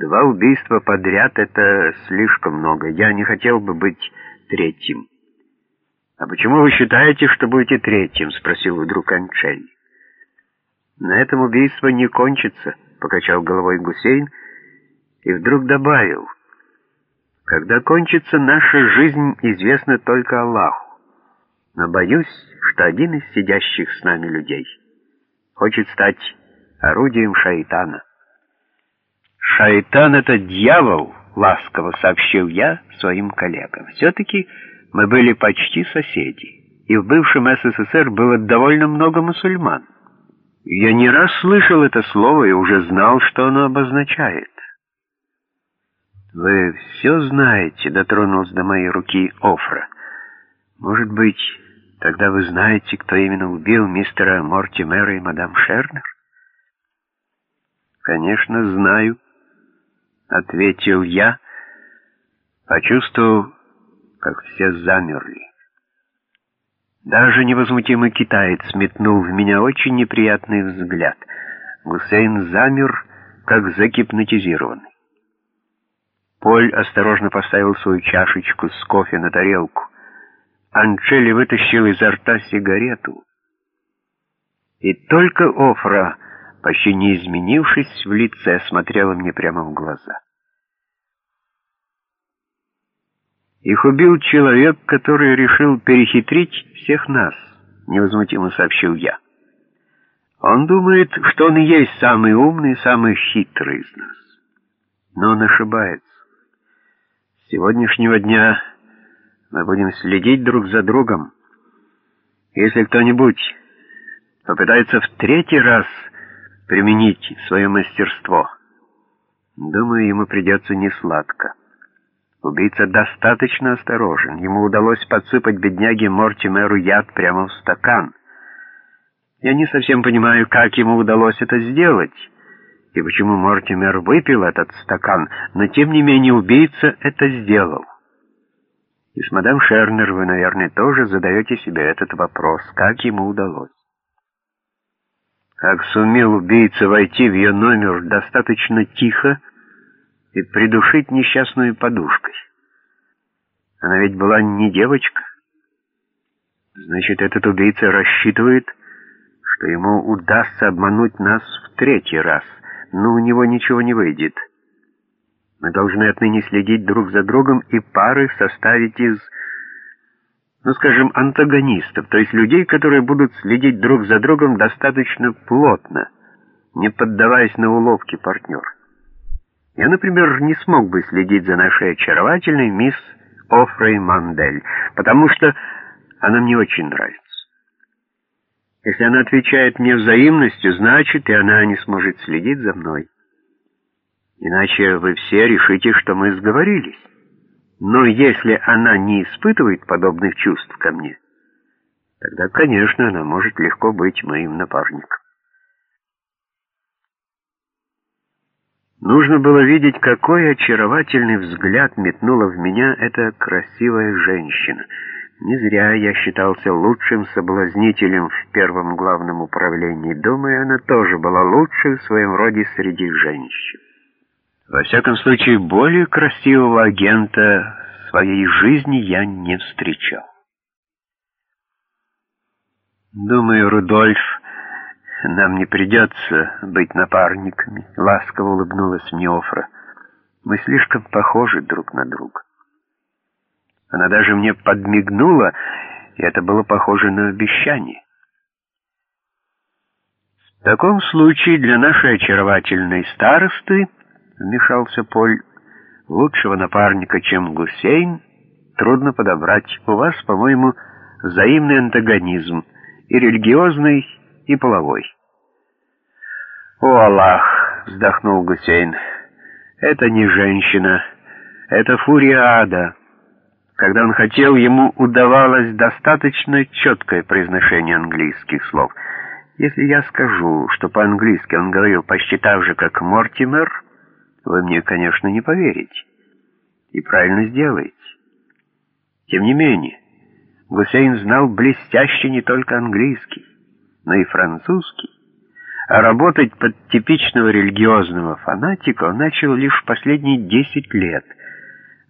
Два убийства подряд — это слишком много. Я не хотел бы быть третьим. «А почему вы считаете, что будете третьим?» — спросил вдруг Анчель. «На этом убийство не кончится», — покачал головой Гусейн и вдруг добавил. «Когда кончится наша жизнь, известно только Аллаху. Но боюсь, что один из сидящих с нами людей хочет стать орудием шайтана». «Шайтан — это дьявол», — ласково сообщил я своим коллегам. «Все-таки мы были почти соседи, и в бывшем СССР было довольно много мусульман. Я не раз слышал это слово и уже знал, что оно обозначает. «Вы все знаете», — дотронулся до моей руки Офра. «Может быть, тогда вы знаете, кто именно убил мистера Мортимера и мадам Шернер?» «Конечно, знаю», — ответил я, почувствовав, как все замерли. Даже невозмутимый китаец метнул в меня очень неприятный взгляд. Гусейн замер, как загипнотизированный. Поль осторожно поставил свою чашечку с кофе на тарелку. Анчели вытащил изо рта сигарету. И только Офра, почти не изменившись в лице, смотрела мне прямо в глаза. Их убил человек, который решил перехитрить всех нас, невозмутимо сообщил я. Он думает, что он и есть самый умный, самый хитрый из нас. Но он ошибается. С сегодняшнего дня мы будем следить друг за другом. Если кто-нибудь попытается в третий раз применить свое мастерство, думаю, ему придется несладко. Убийца достаточно осторожен. Ему удалось подсыпать бедняге Мортимеру яд прямо в стакан. Я не совсем понимаю, как ему удалось это сделать, и почему Мортимер выпил этот стакан, но тем не менее убийца это сделал. И с мадам Шернер вы, наверное, тоже задаете себе этот вопрос, как ему удалось. Как сумел убийца войти в ее номер достаточно тихо, и придушить несчастную подушкой. Она ведь была не девочка. Значит, этот убийца рассчитывает, что ему удастся обмануть нас в третий раз, но у него ничего не выйдет. Мы должны отныне следить друг за другом и пары составить из, ну скажем, антагонистов, то есть людей, которые будут следить друг за другом достаточно плотно, не поддаваясь на уловки партнера. Я, например, не смог бы следить за нашей очаровательной мисс Офрой Мандель, потому что она мне очень нравится. Если она отвечает мне взаимностью, значит, и она не сможет следить за мной. Иначе вы все решите, что мы сговорились. Но если она не испытывает подобных чувств ко мне, тогда, конечно, она может легко быть моим напарником. Нужно было видеть, какой очаровательный взгляд метнула в меня эта красивая женщина. Не зря я считался лучшим соблазнителем в первом главном управлении. Думаю, она тоже была лучшей в своем роде среди женщин. Во всяком случае, более красивого агента в своей жизни я не встречал. Думаю, Рудольф нам не придется быть напарниками», — ласково улыбнулась мне Офра. «Мы слишком похожи друг на друга». Она даже мне подмигнула, и это было похоже на обещание. «В таком случае для нашей очаровательной старосты, — вмешался Поль, — лучшего напарника, чем Гусейн, трудно подобрать. У вас, по-моему, взаимный антагонизм, и религиозный, и половой. «О, Аллах!» — вздохнул Гусейн. «Это не женщина, это фурия ада». Когда он хотел, ему удавалось достаточно четкое произношение английских слов. Если я скажу, что по-английски он говорил почти так же, как Мортимер, вы мне, конечно, не поверите. И правильно сделаете. Тем не менее, Гусейн знал блестяще не только английский но и французский, А работать под типичного религиозного фанатика он начал лишь в последние 10 лет –